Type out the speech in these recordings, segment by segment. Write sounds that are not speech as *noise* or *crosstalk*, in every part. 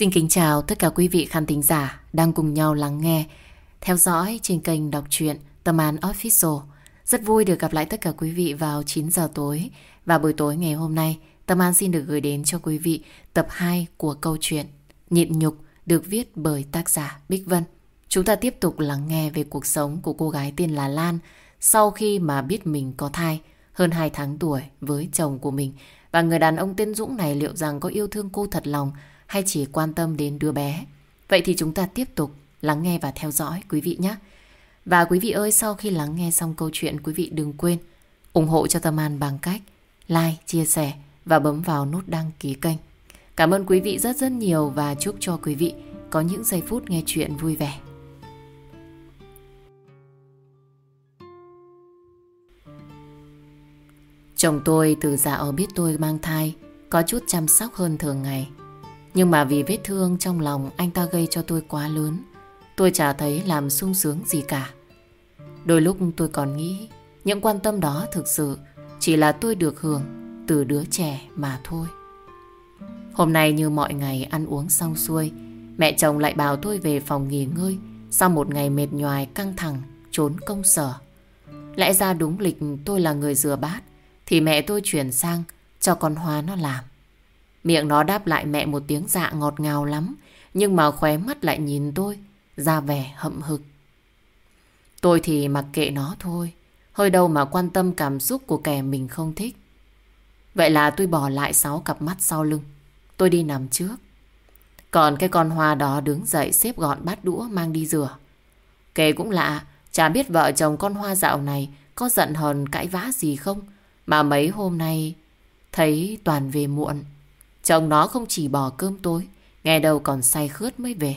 Xin kính chào tất cả quý vị khán thính giả đang cùng nhau lắng nghe, theo dõi trên kênh đọc truyện Tâm An Official. Rất vui được gặp lại tất cả quý vị vào 9 giờ tối và buổi tối ngày hôm nay Tâm An xin được gửi đến cho quý vị tập 2 của câu chuyện Nhịn Nhục được viết bởi tác giả Bích Vân. Chúng ta tiếp tục lắng nghe về cuộc sống của cô gái tên là Lan sau khi mà biết mình có thai hơn 2 tháng tuổi với chồng của mình và người đàn ông tên Dũng này liệu rằng có yêu thương cô thật lòng hay chỉ quan tâm đến đứa bé. Vậy thì chúng ta tiếp tục lắng nghe và theo dõi quý vị nhé. Và quý vị ơi, sau khi lắng nghe xong câu chuyện, quý vị đừng quên ủng hộ cho Tâm An bằng cách like, chia sẻ và bấm vào nút đăng ký kênh. Cảm ơn quý vị rất rất nhiều và chúc cho quý vị có những giây phút nghe chuyện vui vẻ. Chồng tôi từ dạo biết tôi mang thai có chút chăm sóc hơn thường ngày. Nhưng mà vì vết thương trong lòng anh ta gây cho tôi quá lớn, tôi chả thấy làm sung sướng gì cả. Đôi lúc tôi còn nghĩ những quan tâm đó thực sự chỉ là tôi được hưởng từ đứa trẻ mà thôi. Hôm nay như mọi ngày ăn uống xong xuôi, mẹ chồng lại bảo tôi về phòng nghỉ ngơi sau một ngày mệt nhoài căng thẳng trốn công sở. Lẽ ra đúng lịch tôi là người rửa bát thì mẹ tôi chuyển sang cho con Hoa nó làm. Miệng nó đáp lại mẹ một tiếng dạ ngọt ngào lắm, nhưng mà khóe mắt lại nhìn tôi, ra vẻ hậm hực. Tôi thì mặc kệ nó thôi, hơi đâu mà quan tâm cảm xúc của kẻ mình không thích. Vậy là tôi bỏ lại sáu cặp mắt sau lưng, tôi đi nằm trước. Còn cái con hoa đó đứng dậy xếp gọn bát đũa mang đi rửa. Kể cũng lạ, chả biết vợ chồng con hoa dạo này có giận hờn cãi vã gì không, mà mấy hôm nay thấy toàn về muộn. Chồng nó không chỉ bỏ cơm tối, nghe đầu còn say khướt mới về.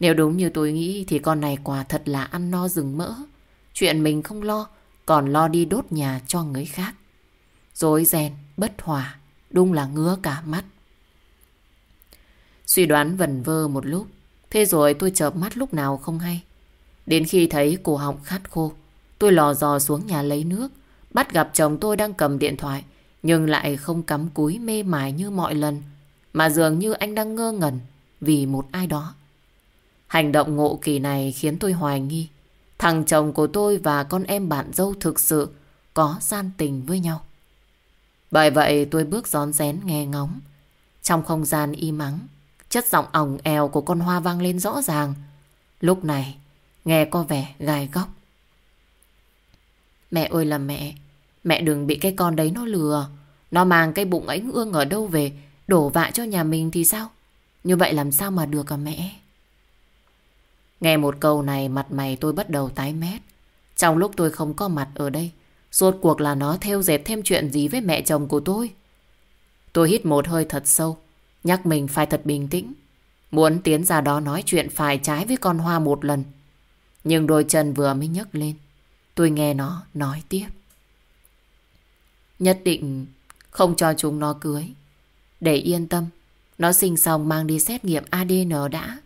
Nếu đúng như tôi nghĩ thì con này quả thật là ăn no rừng mỡ. Chuyện mình không lo, còn lo đi đốt nhà cho người khác. Dối ren, bất hòa, đúng là ngứa cả mắt. Suy đoán vần vơ một lúc, thế rồi tôi chợp mắt lúc nào không hay. Đến khi thấy cổ họng khát khô, tôi lò dò xuống nhà lấy nước, bắt gặp chồng tôi đang cầm điện thoại, nhưng lại không cắm cúi mê mải như mọi lần, mà dường như anh đang ngơ ngẩn vì một ai đó. Hành động ngộ kỳ này khiến tôi hoài nghi thằng chồng của tôi và con em bạn dâu thực sự có gian tình với nhau. Bởi vậy tôi bước gión rén nghe ngóng. Trong không gian im ắng, chất giọng ỏng eo của con hoa vang lên rõ ràng. Lúc này, nghe có vẻ gai góc. Mẹ ơi là mẹ, Mẹ đừng bị cái con đấy nó lừa. Nó mang cái bụng ấy ương ở đâu về, đổ vạ cho nhà mình thì sao? Như vậy làm sao mà được à mẹ? Nghe một câu này mặt mày tôi bắt đầu tái mét. Trong lúc tôi không có mặt ở đây, rốt cuộc là nó theo dệt thêm chuyện gì với mẹ chồng của tôi. Tôi hít một hơi thật sâu, nhắc mình phải thật bình tĩnh. Muốn tiến ra đó nói chuyện phải trái với con hoa một lần. Nhưng đôi chân vừa mới nhấc lên, tôi nghe nó nói tiếp. Nhất định không cho chúng nó cưới. Để yên tâm, nó sinh xong mang đi xét nghiệm ADN đã.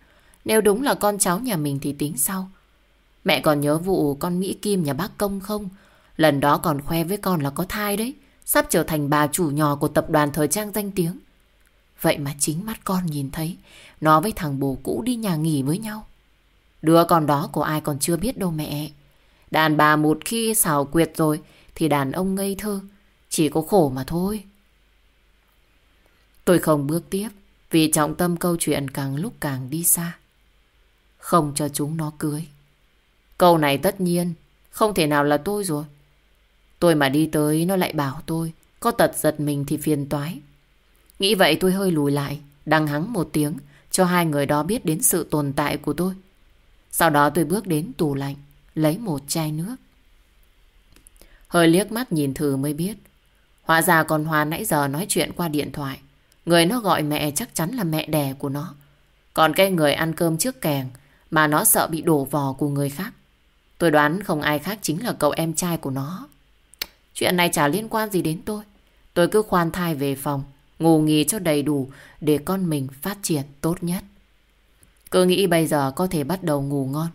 Nếu đúng là con cháu nhà mình thì tính sau. Mẹ còn nhớ vụ con Mỹ Kim nhà bác Công không? Lần đó còn khoe với con là có thai đấy. Sắp trở thành bà chủ nhỏ của tập đoàn thời trang danh tiếng. Vậy mà chính mắt con nhìn thấy nó với thằng bồ cũ đi nhà nghỉ với nhau. Đứa con đó của ai còn chưa biết đâu mẹ. Đàn bà một khi xào quyệt rồi thì đàn ông ngây thơ chỉ có khổ mà thôi. Tôi không bước tiếp vì trọng tâm câu chuyện càng lúc càng đi xa. Không cho chúng nó cưới. Câu này tất nhiên không thể nào là tôi rồi. Tôi mà đi tới nó lại bảo tôi có tật giật mình thì phiền toái. Nghĩ vậy tôi hơi lùi lại, đăng hắng một tiếng cho hai người đó biết đến sự tồn tại của tôi. Sau đó tôi bước đến tủ lạnh, lấy một chai nước. Hơi liếc mắt nhìn thử mới biết Hóa ra con Hoa nãy giờ nói chuyện qua điện thoại. Người nó gọi mẹ chắc chắn là mẹ đẻ của nó. Còn cái người ăn cơm trước kèng mà nó sợ bị đổ vò của người khác. Tôi đoán không ai khác chính là cậu em trai của nó. Chuyện này chả liên quan gì đến tôi. Tôi cứ khoan thai về phòng, ngủ nghỉ cho đầy đủ để con mình phát triển tốt nhất. Cứ nghĩ bây giờ có thể bắt đầu ngủ ngon.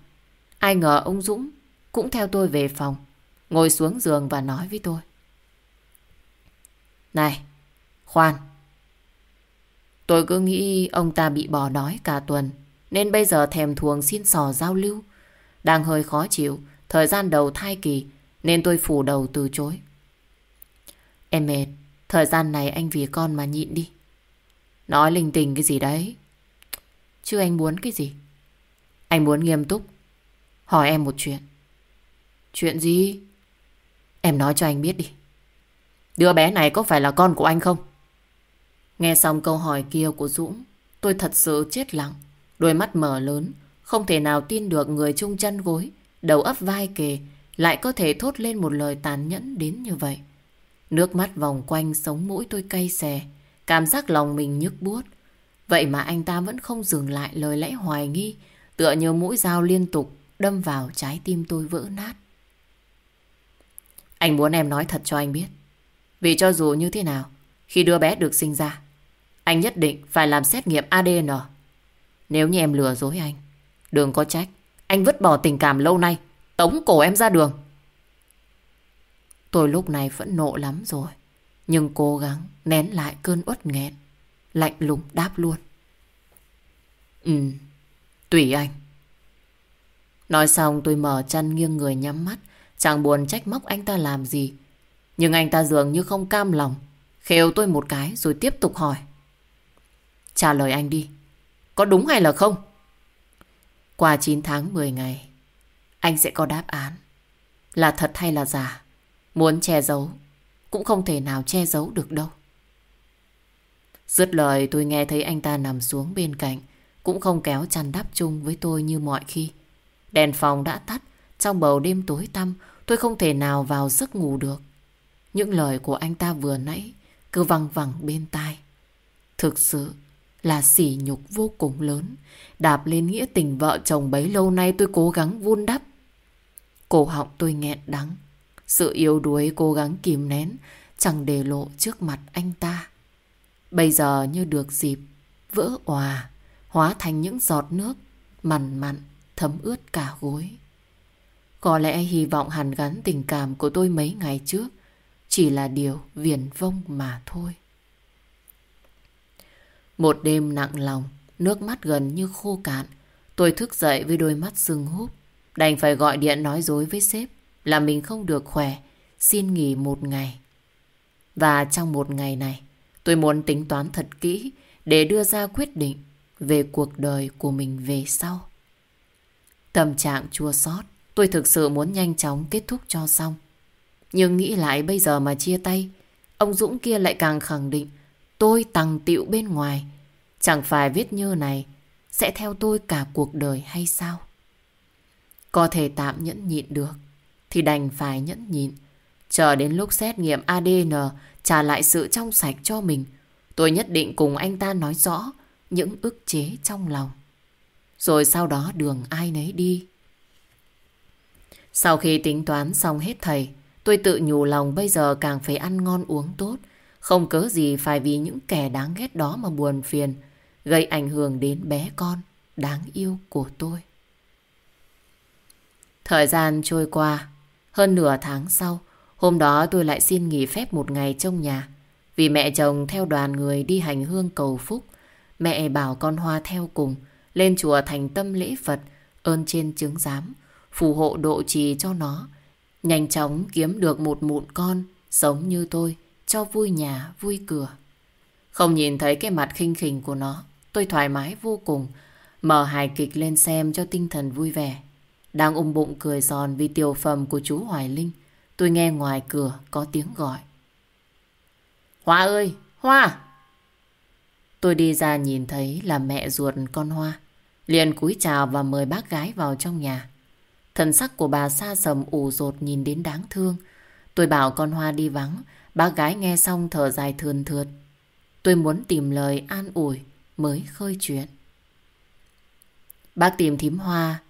Ai ngờ ông Dũng cũng theo tôi về phòng, ngồi xuống giường và nói với tôi. Này, khoan. Tôi cứ nghĩ ông ta bị bỏ đói cả tuần, nên bây giờ thèm thuồng xin sò giao lưu. Đang hơi khó chịu, thời gian đầu thai kỳ, nên tôi phủ đầu từ chối. Em mệt, thời gian này anh vì con mà nhịn đi. Nói linh tinh cái gì đấy? Chứ anh muốn cái gì? Anh muốn nghiêm túc. Hỏi em một chuyện. Chuyện gì? Em nói cho anh biết đi. Đứa bé này có phải là con của anh không? Nghe xong câu hỏi kia của Dũng, tôi thật sự chết lặng. Đôi mắt mở lớn, không thể nào tin được người chung chân gối, đầu ấp vai kề, lại có thể thốt lên một lời tàn nhẫn đến như vậy. Nước mắt vòng quanh sống mũi tôi cay xè, cảm giác lòng mình nhức buốt. Vậy mà anh ta vẫn không dừng lại lời lẽ hoài nghi, tựa như mũi dao liên tục đâm vào trái tim tôi vỡ nát. Anh muốn em nói thật cho anh biết. Vì cho dù như thế nào, khi đứa bé được sinh ra, anh nhất định phải làm xét nghiệm ADN. Nếu như em lừa dối anh, đừng có trách. Anh vứt bỏ tình cảm lâu nay, tống cổ em ra đường. Tôi lúc này phẫn nộ lắm rồi. Nhưng cố gắng nén lại cơn uất nghẹn. Lạnh lùng đáp luôn. Ừ, tùy anh. Nói xong tôi mở chân nghiêng người nhắm mắt. Chẳng buồn trách móc anh ta làm gì. Nhưng anh ta dường như không cam lòng. Khều tôi một cái rồi tiếp tục hỏi. Trả lời anh đi. Có đúng hay là không? Qua 9 tháng 10 ngày, anh sẽ có đáp án. Là thật hay là giả? Muốn che giấu, cũng không thể nào che giấu được đâu. Dứt lời tôi nghe thấy anh ta nằm xuống bên cạnh, cũng không kéo chăn đắp chung với tôi như mọi khi. Đèn phòng đã tắt, trong bầu đêm tối tăm, tôi không thể nào vào giấc ngủ được. Những lời của anh ta vừa nãy cứ văng vẳng bên tai. Thực sự là sỉ nhục vô cùng lớn, đạp lên nghĩa tình vợ chồng bấy lâu nay tôi cố gắng vun đắp. Cổ họng tôi nghẹn đắng, sự yếu đuối cố gắng kìm nén, chẳng để lộ trước mặt anh ta. Bây giờ như được dịp, vỡ òa, hóa thành những giọt nước, mặn mặn, thấm ướt cả gối. Có lẽ hy vọng hàn gắn tình cảm của tôi mấy ngày trước chỉ là điều viển vông mà thôi. Một đêm nặng lòng, nước mắt gần như khô cạn. Tôi thức dậy với đôi mắt sưng húp. Đành phải gọi điện nói dối với sếp là mình không được khỏe, xin nghỉ một ngày. Và trong một ngày này, tôi muốn tính toán thật kỹ để đưa ra quyết định về cuộc đời của mình về sau. Tâm trạng chua xót, tôi thực sự muốn nhanh chóng kết thúc cho xong. Nhưng nghĩ lại bây giờ mà chia tay, ông Dũng kia lại càng khẳng định tôi tằng tiệu bên ngoài. Chẳng phải viết như này sẽ theo tôi cả cuộc đời hay sao? Có thể tạm nhẫn nhịn được thì đành phải nhẫn nhịn. Chờ đến lúc xét nghiệm ADN trả lại sự trong sạch cho mình, tôi nhất định cùng anh ta nói rõ những ức chế trong lòng. Rồi sau đó đường ai nấy đi. Sau khi tính toán xong hết thầy, tôi tự nhủ lòng bây giờ càng phải ăn ngon uống tốt. Không cớ gì phải vì những kẻ đáng ghét đó mà buồn phiền, gây ảnh hưởng đến bé con đáng yêu của tôi. Thời gian trôi qua, hơn nửa tháng sau, hôm đó tôi lại xin nghỉ phép một ngày trong nhà. Vì mẹ chồng theo đoàn người đi hành hương cầu phúc, mẹ bảo con Hoa theo cùng, lên chùa thành tâm lễ Phật, ơn trên chứng giám, phù hộ độ trì cho nó. Nhanh chóng kiếm được một mụn con, giống như tôi, cho vui nhà, vui cửa. Không nhìn thấy cái mặt khinh khỉnh của nó, tôi thoải mái vô cùng, mở hài kịch lên xem cho tinh thần vui vẻ. Đang ôm bụng cười giòn vì tiểu phẩm của chú Hoài Linh, tôi nghe ngoài cửa có tiếng gọi. Hoa ơi! Hoa! Tôi đi ra nhìn thấy là mẹ ruột con Hoa. Liền cúi chào và mời bác gái vào trong nhà. Thần sắc của bà xa sầm ủ rột nhìn đến đáng thương. Tôi bảo con Hoa đi vắng. Bác gái nghe xong thở dài thườn thượt. Tôi muốn tìm lời an ủi mới khơi chuyện. Bác tìm thím Hoa.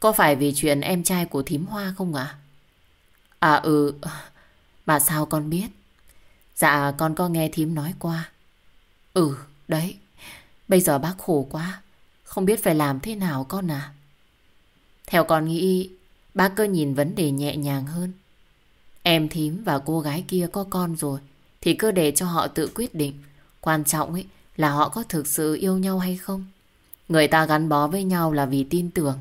Có phải vì chuyện em trai của thím Hoa không ạ? À? ừ, bà sao con biết? Dạ con có nghe thím nói qua. Ừ, đấy. Bây giờ bác khổ quá. Không biết phải làm thế nào con à? Theo con nghĩ, bác cơ nhìn vấn đề nhẹ nhàng hơn. Em thím và cô gái kia có con rồi, thì cứ để cho họ tự quyết định. Quan trọng ấy là họ có thực sự yêu nhau hay không. Người ta gắn bó với nhau là vì tin tưởng,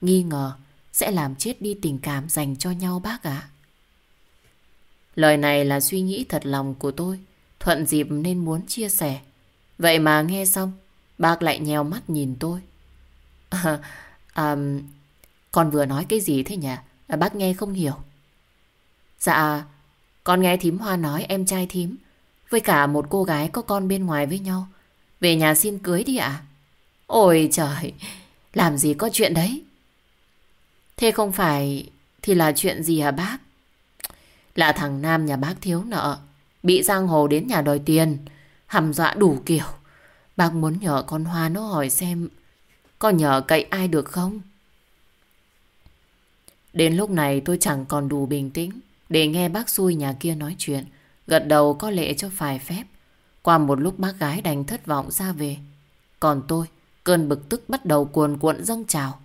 nghi ngờ sẽ làm chết đi tình cảm dành cho nhau bác ạ. Lời này là suy nghĩ thật lòng của tôi, thuận dịp nên muốn chia sẻ. Vậy mà nghe xong, bác lại nhèo mắt nhìn tôi. *laughs* À, à, con vừa nói cái gì thế nhỉ? À, bác nghe không hiểu. Dạ, con nghe thím Hoa nói em trai thím với cả một cô gái có con bên ngoài với nhau. Về nhà xin cưới đi ạ. Ôi trời, làm gì có chuyện đấy? Thế không phải thì là chuyện gì hả bác? Là thằng Nam nhà bác thiếu nợ, bị giang hồ đến nhà đòi tiền, hầm dọa đủ kiểu. Bác muốn nhờ con Hoa nó hỏi xem có nhờ cậy ai được không? Đến lúc này tôi chẳng còn đủ bình tĩnh để nghe bác xui nhà kia nói chuyện. Gật đầu có lệ cho phải phép. Qua một lúc bác gái đành thất vọng ra về. Còn tôi, cơn bực tức bắt đầu cuồn cuộn dâng trào.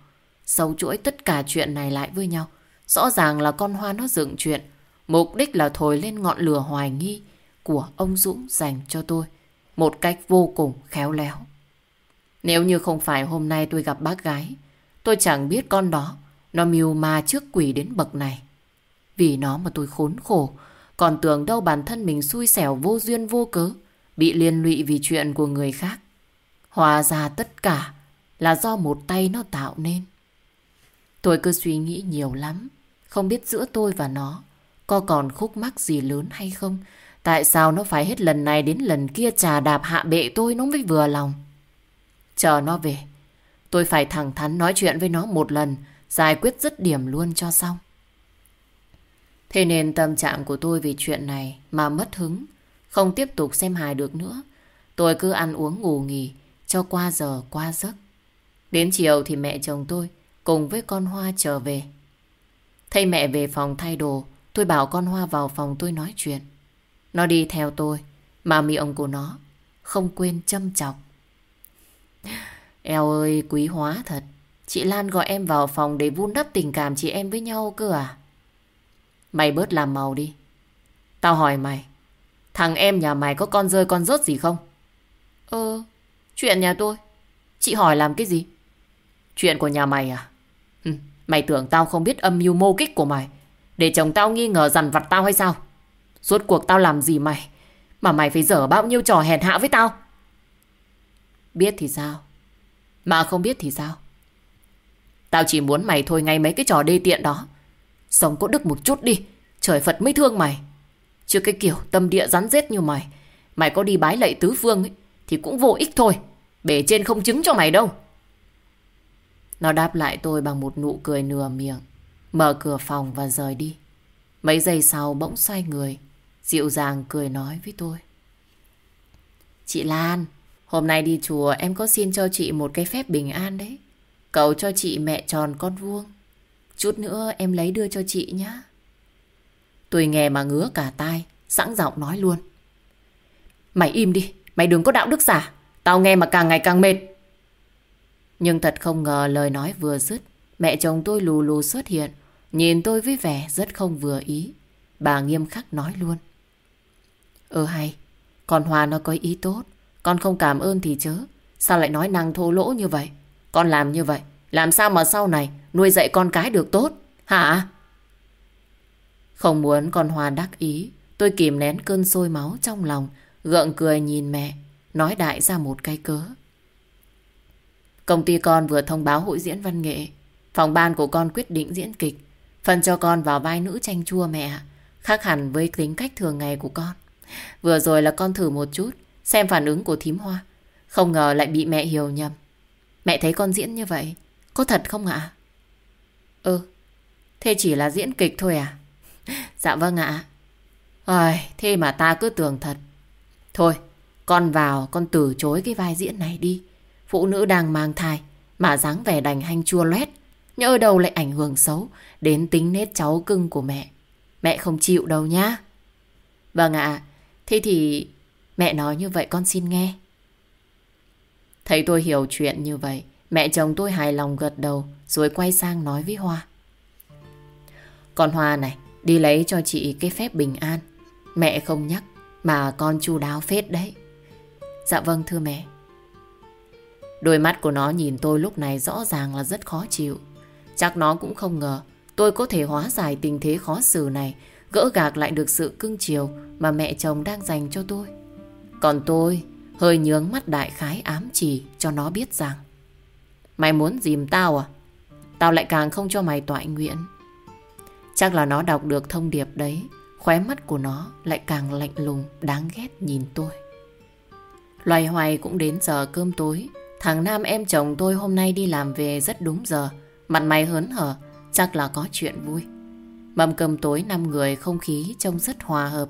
Sâu chuỗi tất cả chuyện này lại với nhau. Rõ ràng là con Hoa nó dựng chuyện. Mục đích là thổi lên ngọn lửa hoài nghi của ông Dũng dành cho tôi. Một cách vô cùng khéo léo. Nếu như không phải hôm nay tôi gặp bác gái, tôi chẳng biết con đó nó mưu ma trước quỷ đến bậc này. Vì nó mà tôi khốn khổ, còn tưởng đâu bản thân mình xui xẻo vô duyên vô cớ, bị liên lụy vì chuyện của người khác. hòa ra tất cả là do một tay nó tạo nên. Tôi cứ suy nghĩ nhiều lắm, không biết giữa tôi và nó có còn khúc mắc gì lớn hay không. Tại sao nó phải hết lần này đến lần kia trà đạp hạ bệ tôi nó mới vừa lòng. Chờ nó về, tôi phải thẳng thắn nói chuyện với nó một lần, giải quyết dứt điểm luôn cho xong. Thế nên tâm trạng của tôi vì chuyện này mà mất hứng, không tiếp tục xem hài được nữa. Tôi cứ ăn uống ngủ nghỉ, cho qua giờ qua giấc. Đến chiều thì mẹ chồng tôi cùng với con Hoa trở về. Thay mẹ về phòng thay đồ, tôi bảo con Hoa vào phòng tôi nói chuyện. Nó đi theo tôi, mà miệng của nó không quên châm chọc. Eo ơi, quý hóa thật. Chị Lan gọi em vào phòng để vun đắp tình cảm chị em với nhau cơ à? Mày bớt làm màu đi. Tao hỏi mày, thằng em nhà mày có con rơi con rớt gì không? Ờ, chuyện nhà tôi. Chị hỏi làm cái gì? Chuyện của nhà mày à? Ừ, mày tưởng tao không biết âm mưu mô kích của mày để chồng tao nghi ngờ dằn vặt tao hay sao? Suốt cuộc tao làm gì mày mà mày phải dở bao nhiêu trò hèn hạ với tao? Biết thì sao? Mà không biết thì sao? Tao chỉ muốn mày thôi ngay mấy cái trò đê tiện đó. Sống có đức một chút đi. Trời Phật mới thương mày. Chứ cái kiểu tâm địa rắn rết như mày. Mày có đi bái lạy tứ phương ấy, thì cũng vô ích thôi. Bể trên không chứng cho mày đâu. Nó đáp lại tôi bằng một nụ cười nửa miệng. Mở cửa phòng và rời đi. Mấy giây sau bỗng xoay người. Dịu dàng cười nói với tôi. Chị Lan, hôm nay đi chùa em có xin cho chị một cái phép bình an đấy. Cậu cho chị mẹ tròn con vuông. Chút nữa em lấy đưa cho chị nhá Tôi nghe mà ngứa cả tai, sẵn giọng nói luôn. Mày im đi, mày đừng có đạo đức giả. Tao nghe mà càng ngày càng mệt. Nhưng thật không ngờ lời nói vừa dứt, mẹ chồng tôi lù lù xuất hiện, nhìn tôi với vẻ rất không vừa ý. Bà nghiêm khắc nói luôn. ơ hay, con hòa nó có ý tốt, con không cảm ơn thì chớ. Sao lại nói năng thô lỗ như vậy? Con làm như vậy, làm sao mà sau này nuôi dạy con cái được tốt, hả? Không muốn con Hoa đắc ý, tôi kìm nén cơn sôi máu trong lòng, gượng cười nhìn mẹ, nói đại ra một cái cớ. Công ty con vừa thông báo hội diễn văn nghệ, phòng ban của con quyết định diễn kịch, phần cho con vào vai nữ tranh chua mẹ, khác hẳn với tính cách thường ngày của con. Vừa rồi là con thử một chút, xem phản ứng của thím hoa. Không ngờ lại bị mẹ hiểu nhầm. Mẹ thấy con diễn như vậy Có thật không ạ? Ừ Thế chỉ là diễn kịch thôi à? *laughs* dạ vâng ạ. Ôi, thế mà ta cứ tưởng thật. Thôi Con vào con từ chối cái vai diễn này đi. Phụ nữ đang mang thai Mà dáng vẻ đành hanh chua loét Nhỡ đâu lại ảnh hưởng xấu Đến tính nết cháu cưng của mẹ. Mẹ không chịu đâu nhá. Vâng ạ Thế thì mẹ nói như vậy con xin nghe. Thấy tôi hiểu chuyện như vậy, mẹ chồng tôi hài lòng gật đầu rồi quay sang nói với Hoa. Con Hoa này, đi lấy cho chị cái phép bình an. Mẹ không nhắc, mà con chu đáo phết đấy. Dạ vâng thưa mẹ. Đôi mắt của nó nhìn tôi lúc này rõ ràng là rất khó chịu. Chắc nó cũng không ngờ tôi có thể hóa giải tình thế khó xử này, gỡ gạc lại được sự cưng chiều mà mẹ chồng đang dành cho tôi. Còn tôi hơi nhướng mắt đại khái ám chỉ cho nó biết rằng Mày muốn dìm tao à? Tao lại càng không cho mày toại nguyện. Chắc là nó đọc được thông điệp đấy, khóe mắt của nó lại càng lạnh lùng, đáng ghét nhìn tôi. Loài hoài cũng đến giờ cơm tối, thằng Nam em chồng tôi hôm nay đi làm về rất đúng giờ, mặt mày hớn hở, chắc là có chuyện vui. Mâm cơm tối năm người không khí trông rất hòa hợp,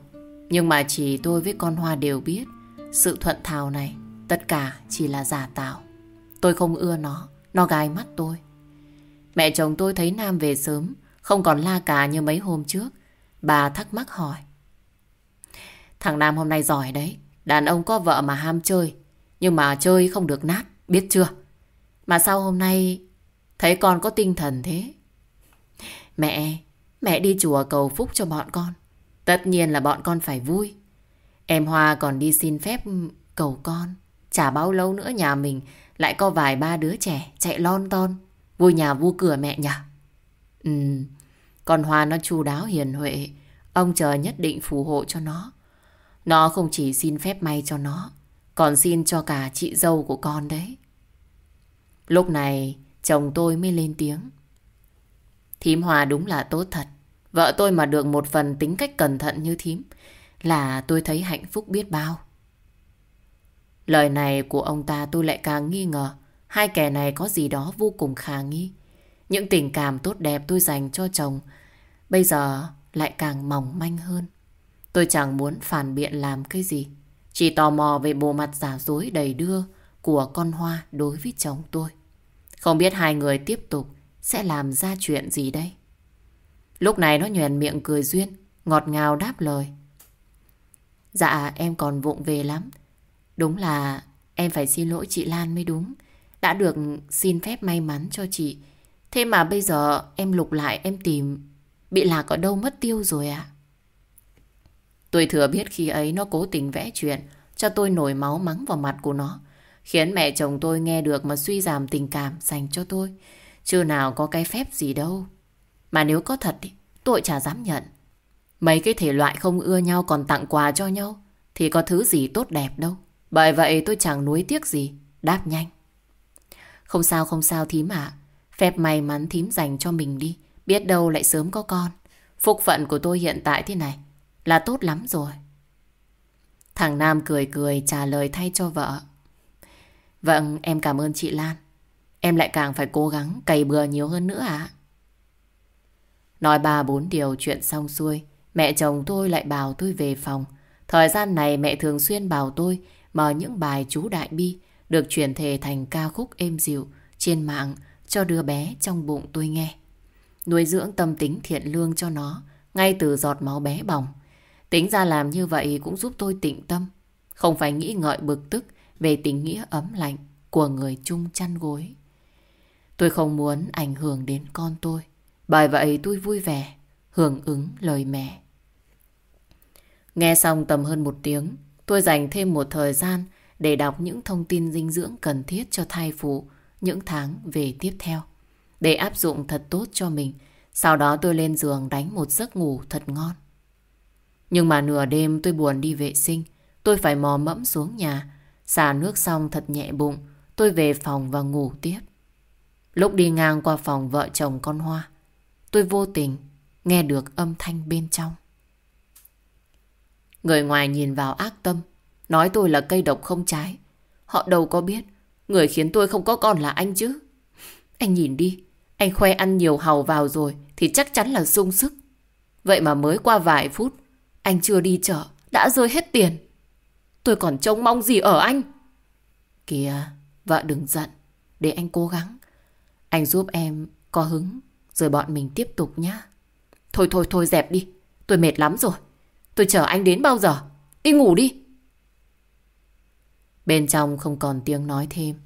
nhưng mà chỉ tôi với con Hoa đều biết sự thuận thảo này tất cả chỉ là giả tạo. Tôi không ưa nó, nó gai mắt tôi. Mẹ chồng tôi thấy Nam về sớm, không còn la cà như mấy hôm trước. Bà thắc mắc hỏi. Thằng Nam hôm nay giỏi đấy. Đàn ông có vợ mà ham chơi. Nhưng mà chơi không được nát, biết chưa? Mà sao hôm nay thấy con có tinh thần thế? Mẹ, mẹ đi chùa cầu phúc cho bọn con. Tất nhiên là bọn con phải vui. Em Hoa còn đi xin phép cầu con. Chả bao lâu nữa nhà mình lại có vài ba đứa trẻ chạy lon ton. Vui nhà vui cửa mẹ nhỉ? Ừ, con Hoa nó chu đáo hiền huệ. Ông trời nhất định phù hộ cho nó. Nó không chỉ xin phép may cho nó, còn xin cho cả chị dâu của con đấy. Lúc này, chồng tôi mới lên tiếng. Thím Hoa đúng là tốt thật. Vợ tôi mà được một phần tính cách cẩn thận như thím là tôi thấy hạnh phúc biết bao. Lời này của ông ta tôi lại càng nghi ngờ hai kẻ này có gì đó vô cùng khả nghi. Những tình cảm tốt đẹp tôi dành cho chồng bây giờ lại càng mỏng manh hơn. Tôi chẳng muốn phản biện làm cái gì. Chỉ tò mò về bộ mặt giả dối đầy đưa của con Hoa đối với chồng tôi. Không biết hai người tiếp tục sẽ làm ra chuyện gì đây? Lúc này nó nhoèn miệng cười duyên, ngọt ngào đáp lời. Dạ em còn vụng về lắm. Đúng là em phải xin lỗi chị Lan mới đúng. Đã được xin phép may mắn cho chị. Thế mà bây giờ em lục lại, em tìm, bị lạc ở đâu mất tiêu rồi ạ. À? Tôi thừa biết khi ấy nó cố tình vẽ chuyện, cho tôi nổi máu mắng vào mặt của nó. Khiến mẹ chồng tôi nghe được mà suy giảm tình cảm dành cho tôi. Chưa nào có cái phép gì đâu. Mà nếu có thật thì, tôi chả dám nhận. Mấy cái thể loại không ưa nhau còn tặng quà cho nhau thì có thứ gì tốt đẹp đâu. Bởi vậy tôi chẳng nuối tiếc gì. Đáp nhanh. Không sao không sao thím ạ. Phép may mắn thím dành cho mình đi. Biết đâu lại sớm có con. Phúc phận của tôi hiện tại thế này là tốt lắm rồi. Thằng Nam cười cười trả lời thay cho vợ. Vâng, em cảm ơn chị Lan. Em lại càng phải cố gắng cày bừa nhiều hơn nữa ạ. Nói ba bốn điều chuyện xong xuôi, mẹ chồng tôi lại bảo tôi về phòng. Thời gian này mẹ thường xuyên bảo tôi mở những bài chú Đại Bi được chuyển thể thành ca khúc êm dịu trên mạng cho đứa bé trong bụng tôi nghe. Nuôi dưỡng tâm tính thiện lương cho nó ngay từ giọt máu bé bỏng. Tính ra làm như vậy cũng giúp tôi tịnh tâm, không phải nghĩ ngợi bực tức về tình nghĩa ấm lạnh của người chung chăn gối. Tôi không muốn ảnh hưởng đến con tôi, bởi vậy tôi vui vẻ, hưởng ứng lời mẹ. Nghe xong tầm hơn một tiếng, tôi dành thêm một thời gian để đọc những thông tin dinh dưỡng cần thiết cho thai phụ những tháng về tiếp theo. Để áp dụng thật tốt cho mình, sau đó tôi lên giường đánh một giấc ngủ thật ngon. Nhưng mà nửa đêm tôi buồn đi vệ sinh, tôi phải mò mẫm xuống nhà, xả nước xong thật nhẹ bụng, tôi về phòng và ngủ tiếp. Lúc đi ngang qua phòng vợ chồng con Hoa, tôi vô tình nghe được âm thanh bên trong. Người ngoài nhìn vào ác tâm, nói tôi là cây độc không trái. Họ đâu có biết, người khiến tôi không có con là anh chứ. Anh nhìn đi, anh khoe ăn nhiều hàu vào rồi thì chắc chắn là sung sức. Vậy mà mới qua vài phút, anh chưa đi chợ, đã rơi hết tiền. Tôi còn trông mong gì ở anh? Kìa, vợ đừng giận, để anh cố gắng. Anh giúp em có hứng, rồi bọn mình tiếp tục nhá. Thôi thôi thôi dẹp đi, tôi mệt lắm rồi. Tôi chờ anh đến bao giờ? Đi ngủ đi. Bên trong không còn tiếng nói thêm.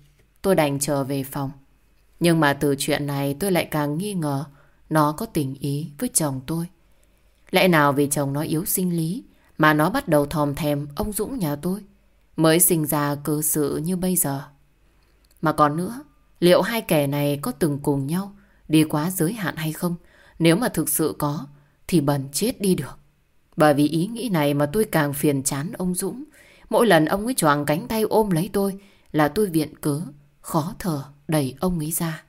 Tôi đành trở về phòng. Nhưng mà từ chuyện này tôi lại càng nghi ngờ nó có tình ý với chồng tôi. Lẽ nào vì chồng nó yếu sinh lý mà nó bắt đầu thòm thèm ông Dũng nhà tôi? mới sinh ra cơ sự như bây giờ. Mà còn nữa, liệu hai kẻ này có từng cùng nhau đi quá giới hạn hay không? Nếu mà thực sự có, thì bần chết đi được. Bởi vì ý nghĩ này mà tôi càng phiền chán ông Dũng. Mỗi lần ông ấy choàng cánh tay ôm lấy tôi là tôi viện cớ, khó thở đẩy ông ấy ra.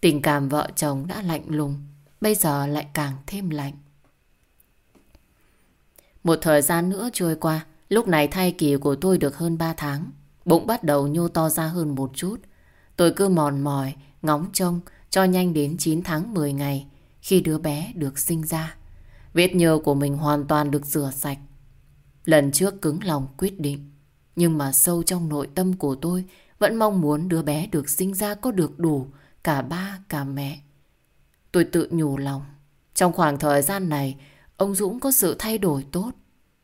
Tình cảm vợ chồng đã lạnh lùng, bây giờ lại càng thêm lạnh. Một thời gian nữa trôi qua, lúc này thai kỳ của tôi được hơn 3 tháng. Bụng bắt đầu nhô to ra hơn một chút. Tôi cứ mòn mỏi, ngóng trông cho nhanh đến 9 tháng 10 ngày khi đứa bé được sinh ra. Vết nhơ của mình hoàn toàn được rửa sạch. Lần trước cứng lòng quyết định. Nhưng mà sâu trong nội tâm của tôi vẫn mong muốn đứa bé được sinh ra có được đủ cả ba cả mẹ. Tôi tự nhủ lòng. Trong khoảng thời gian này, ông Dũng có sự thay đổi tốt.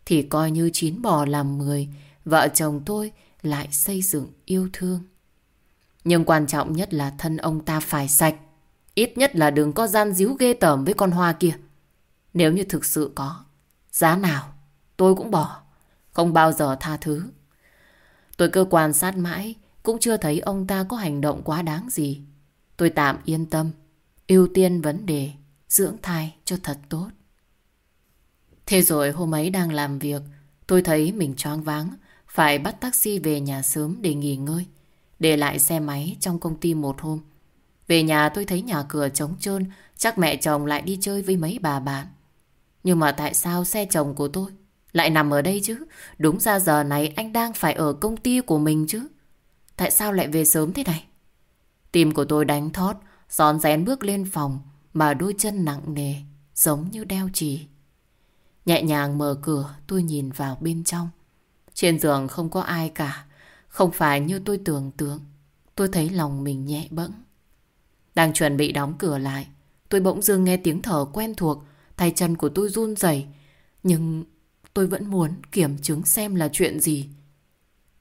Thì coi như chín bò làm mười, vợ chồng tôi lại xây dựng yêu thương. Nhưng quan trọng nhất là thân ông ta phải sạch. Ít nhất là đừng có gian díu ghê tởm với con hoa kia. Nếu như thực sự có, giá nào tôi cũng bỏ. Không bao giờ tha thứ. Tôi cơ quan sát mãi, cũng chưa thấy ông ta có hành động quá đáng gì. Tôi tạm yên tâm, ưu tiên vấn đề dưỡng thai cho thật tốt. Thế rồi hôm ấy đang làm việc, tôi thấy mình choáng váng, phải bắt taxi về nhà sớm để nghỉ ngơi. Để lại xe máy trong công ty một hôm. Về nhà tôi thấy nhà cửa trống trơn, chắc mẹ chồng lại đi chơi với mấy bà bạn. Nhưng mà tại sao xe chồng của tôi lại nằm ở đây chứ? Đúng ra giờ này anh đang phải ở công ty của mình chứ. Tại sao lại về sớm thế này? Tim của tôi đánh thót, rón rén bước lên phòng mà đôi chân nặng nề, giống như đeo chì. Nhẹ nhàng mở cửa, tôi nhìn vào bên trong. Trên giường không có ai cả, không phải như tôi tưởng tượng. Tôi thấy lòng mình nhẹ bẫng. Đang chuẩn bị đóng cửa lại, tôi bỗng dưng nghe tiếng thở quen thuộc, tay chân của tôi run rẩy, nhưng tôi vẫn muốn kiểm chứng xem là chuyện gì.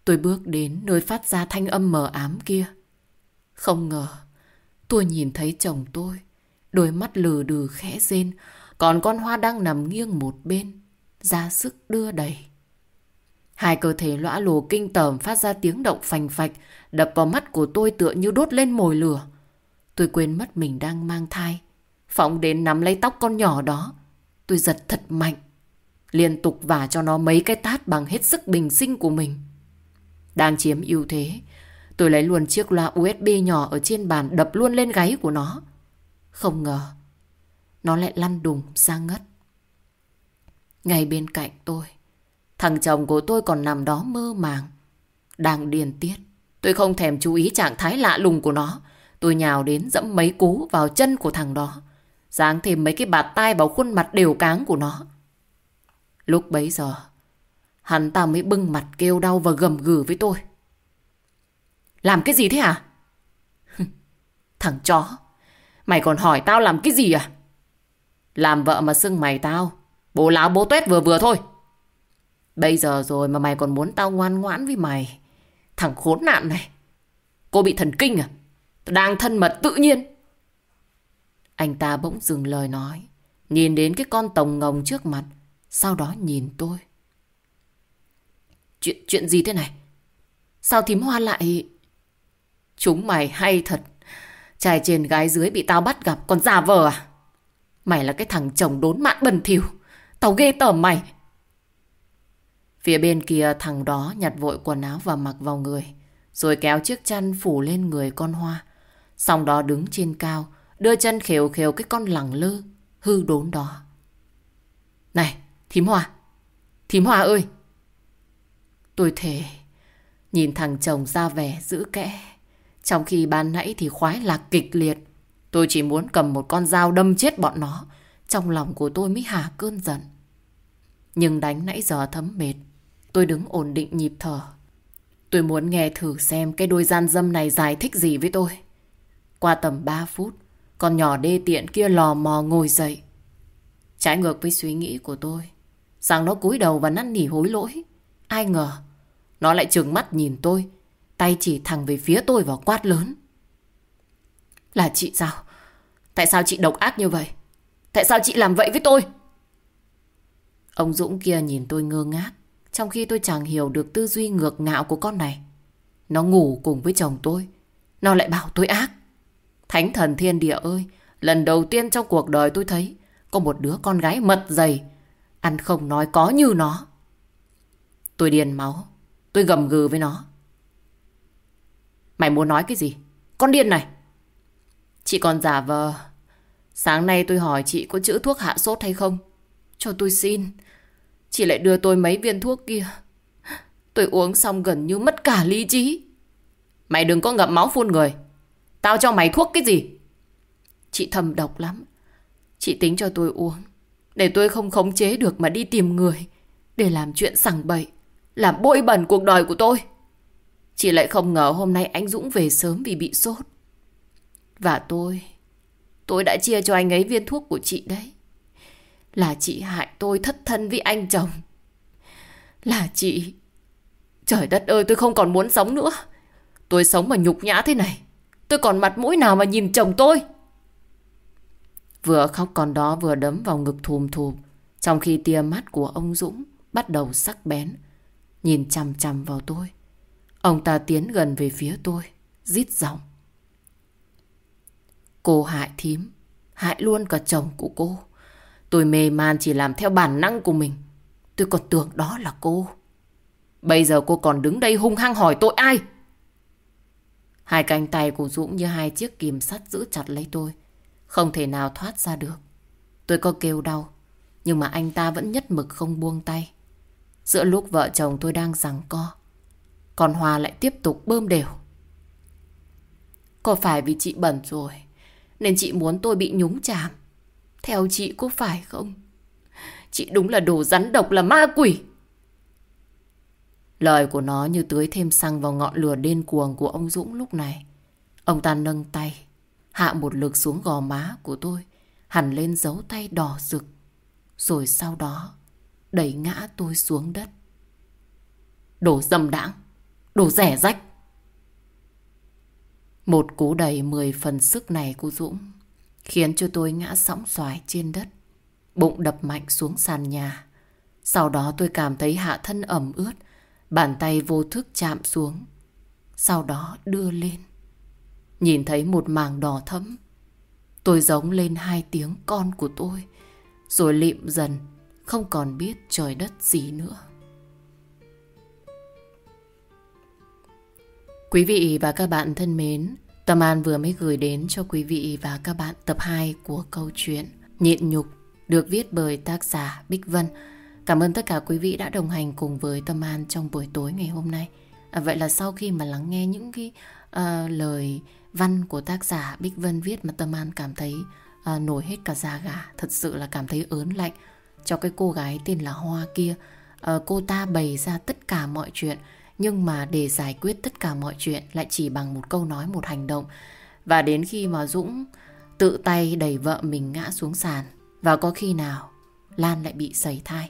Tôi bước đến nơi phát ra thanh âm mờ ám kia. Không ngờ, tôi nhìn thấy chồng tôi, đôi mắt lừ đừ khẽ rên, còn con hoa đang nằm nghiêng một bên, ra sức đưa đẩy. Hai cơ thể lõa lồ kinh tởm phát ra tiếng động phành phạch, đập vào mắt của tôi tựa như đốt lên mồi lửa. Tôi quên mất mình đang mang thai. Phóng đến nắm lấy tóc con nhỏ đó. Tôi giật thật mạnh. Liên tục vả cho nó mấy cái tát bằng hết sức bình sinh của mình. Đang chiếm ưu thế, tôi lấy luôn chiếc loa USB nhỏ ở trên bàn đập luôn lên gáy của nó. Không ngờ, nó lại lăn đùng ra ngất. Ngay bên cạnh tôi, thằng chồng của tôi còn nằm đó mơ màng, đang điền tiết. Tôi không thèm chú ý trạng thái lạ lùng của nó. Tôi nhào đến dẫm mấy cú vào chân của thằng đó. Giáng thêm mấy cái bạt tai vào khuôn mặt đều cáng của nó. Lúc bấy giờ, hắn ta mới bưng mặt kêu đau và gầm gừ với tôi. Làm cái gì thế hả? Thằng chó, mày còn hỏi tao làm cái gì à? Làm vợ mà xưng mày tao, bố láo bố tuét vừa vừa thôi. Bây giờ rồi mà mày còn muốn tao ngoan ngoãn với mày. Thằng khốn nạn này. Cô bị thần kinh à? Đang thân mật tự nhiên. Anh ta bỗng dừng lời nói. Nhìn đến cái con tồng ngồng trước mặt. Sau đó nhìn tôi. Chuyện chuyện gì thế này? Sao thím hoa lại... Chúng mày hay thật. Trai trên gái dưới bị tao bắt gặp còn giả vờ à? Mày là cái thằng chồng đốn mạng bẩn thỉu. Tao ghê tởm mày. Phía bên kia, thằng đó nhặt vội quần áo và mặc vào người. Rồi kéo chiếc chăn phủ lên người con hoa. Xong đó đứng trên cao, đưa chân khều khều cái con lẳng lơ, hư đốn đó. Này, thím hòa Thím hòa ơi! Tôi thề, nhìn thằng chồng ra vẻ giữ kẽ. Trong khi ban nãy thì khoái lạc kịch liệt. Tôi chỉ muốn cầm một con dao đâm chết bọn nó. Trong lòng của tôi mới hạ cơn giận. Nhưng đánh nãy giờ thấm mệt. Tôi đứng ổn định nhịp thở. Tôi muốn nghe thử xem cái đôi gian dâm này giải thích gì với tôi. Qua tầm 3 phút, con nhỏ đê tiện kia lò mò ngồi dậy. Trái ngược với suy nghĩ của tôi, rằng nó cúi đầu và năn nỉ hối lỗi. Ai ngờ, nó lại trừng mắt nhìn tôi, tay chỉ thẳng về phía tôi và quát lớn. Là chị sao? Tại sao chị độc ác như vậy? Tại sao chị làm vậy với tôi? Ông Dũng kia nhìn tôi ngơ ngác. trong khi tôi chẳng hiểu được tư duy ngược ngạo của con này. Nó ngủ cùng với chồng tôi. Nó lại bảo tôi ác. Thánh thần thiên địa ơi, lần đầu tiên trong cuộc đời tôi thấy có một đứa con gái mật dày, ăn không nói có như nó. Tôi điền máu, tôi gầm gừ với nó. Mày muốn nói cái gì? Con điên này! Chị còn giả vờ. Sáng nay tôi hỏi chị có chữ thuốc hạ sốt hay không? Cho tôi xin. Chị lại đưa tôi mấy viên thuốc kia. Tôi uống xong gần như mất cả lý trí. Mày đừng có ngậm máu phun người. Tao cho mày thuốc cái gì? Chị thầm độc lắm. Chị tính cho tôi uống. Để tôi không khống chế được mà đi tìm người. Để làm chuyện sằng bậy. Làm bôi bẩn cuộc đời của tôi. Chị lại không ngờ hôm nay anh Dũng về sớm vì bị sốt. Và tôi... Tôi đã chia cho anh ấy viên thuốc của chị đấy. Là chị hại tôi thất thân với anh chồng. Là chị... Trời đất ơi, tôi không còn muốn sống nữa. Tôi sống mà nhục nhã thế này. Tôi còn mặt mũi nào mà nhìn chồng tôi. Vừa khóc còn đó vừa đấm vào ngực thùm thùm. Trong khi tia mắt của ông Dũng bắt đầu sắc bén. Nhìn chằm chằm vào tôi. Ông ta tiến gần về phía tôi. Rít giọng. Cô hại thím. Hại luôn cả chồng của cô. Tôi mê man chỉ làm theo bản năng của mình. Tôi còn tưởng đó là cô. Bây giờ cô còn đứng đây hung hăng hỏi tội ai? Hai cánh tay của Dũng như hai chiếc kìm sắt giữ chặt lấy tôi. Không thể nào thoát ra được. Tôi có kêu đau. Nhưng mà anh ta vẫn nhất mực không buông tay. Giữa lúc vợ chồng tôi đang giằng co. Còn Hòa lại tiếp tục bơm đều. Có phải vì chị bẩn rồi, Nên chị muốn tôi bị nhúng chàm Theo chị có phải không Chị đúng là đồ rắn độc, là ma quỷ Lời của nó như tưới thêm xăng vào ngọn lửa điên cuồng của ông Dũng lúc này. Ông ta nâng tay, hạ một lực xuống gò má của tôi, hẳn lên dấu tay đỏ rực. Rồi sau đó, đẩy ngã tôi xuống đất. Đồ dâm đãng, đồ rẻ rách. Một cú đẩy mười phần sức này của Dũng khiến cho tôi ngã sóng xoài trên đất. Bụng đập mạnh xuống sàn nhà. Sau đó tôi cảm thấy hạ thân ẩm ướt, Bàn tay vô thức chạm xuống. Sau đó đưa lên. Nhìn thấy một màng đỏ thẫm. Tôi giống lên hai tiếng con của tôi. Rồi lịm dần. Không còn biết trời đất gì nữa. Quý vị và các bạn thân mến, Tâm An vừa mới gửi đến cho quý vị và các bạn tập 2 của câu chuyện Nhịn Nhục được viết bởi tác giả Bích Vân. Cảm ơn tất cả quý vị đã đồng hành cùng với Tâm An trong buổi tối ngày hôm nay. À, vậy là sau khi mà lắng nghe những cái uh, lời văn của tác giả Bích Vân viết mà Tâm An cảm thấy uh, nổi hết cả da gà. Thật sự là cảm thấy ớn lạnh cho cái cô gái tên là Hoa kia. Uh, cô ta bày ra tất cả mọi chuyện nhưng mà để giải quyết tất cả mọi chuyện lại chỉ bằng một câu nói, một hành động. Và đến khi mà Dũng tự tay đẩy vợ mình ngã xuống sàn và có khi nào Lan lại bị sẩy thai.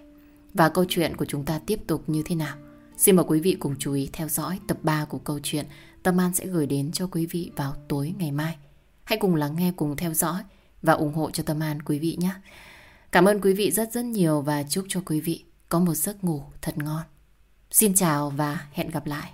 Và câu chuyện của chúng ta tiếp tục như thế nào? Xin mời quý vị cùng chú ý theo dõi tập 3 của câu chuyện Tâm An sẽ gửi đến cho quý vị vào tối ngày mai. Hãy cùng lắng nghe, cùng theo dõi và ủng hộ cho Tâm An quý vị nhé. Cảm ơn quý vị rất rất nhiều và chúc cho quý vị có một giấc ngủ thật ngon. Xin chào và hẹn gặp lại.